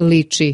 liči.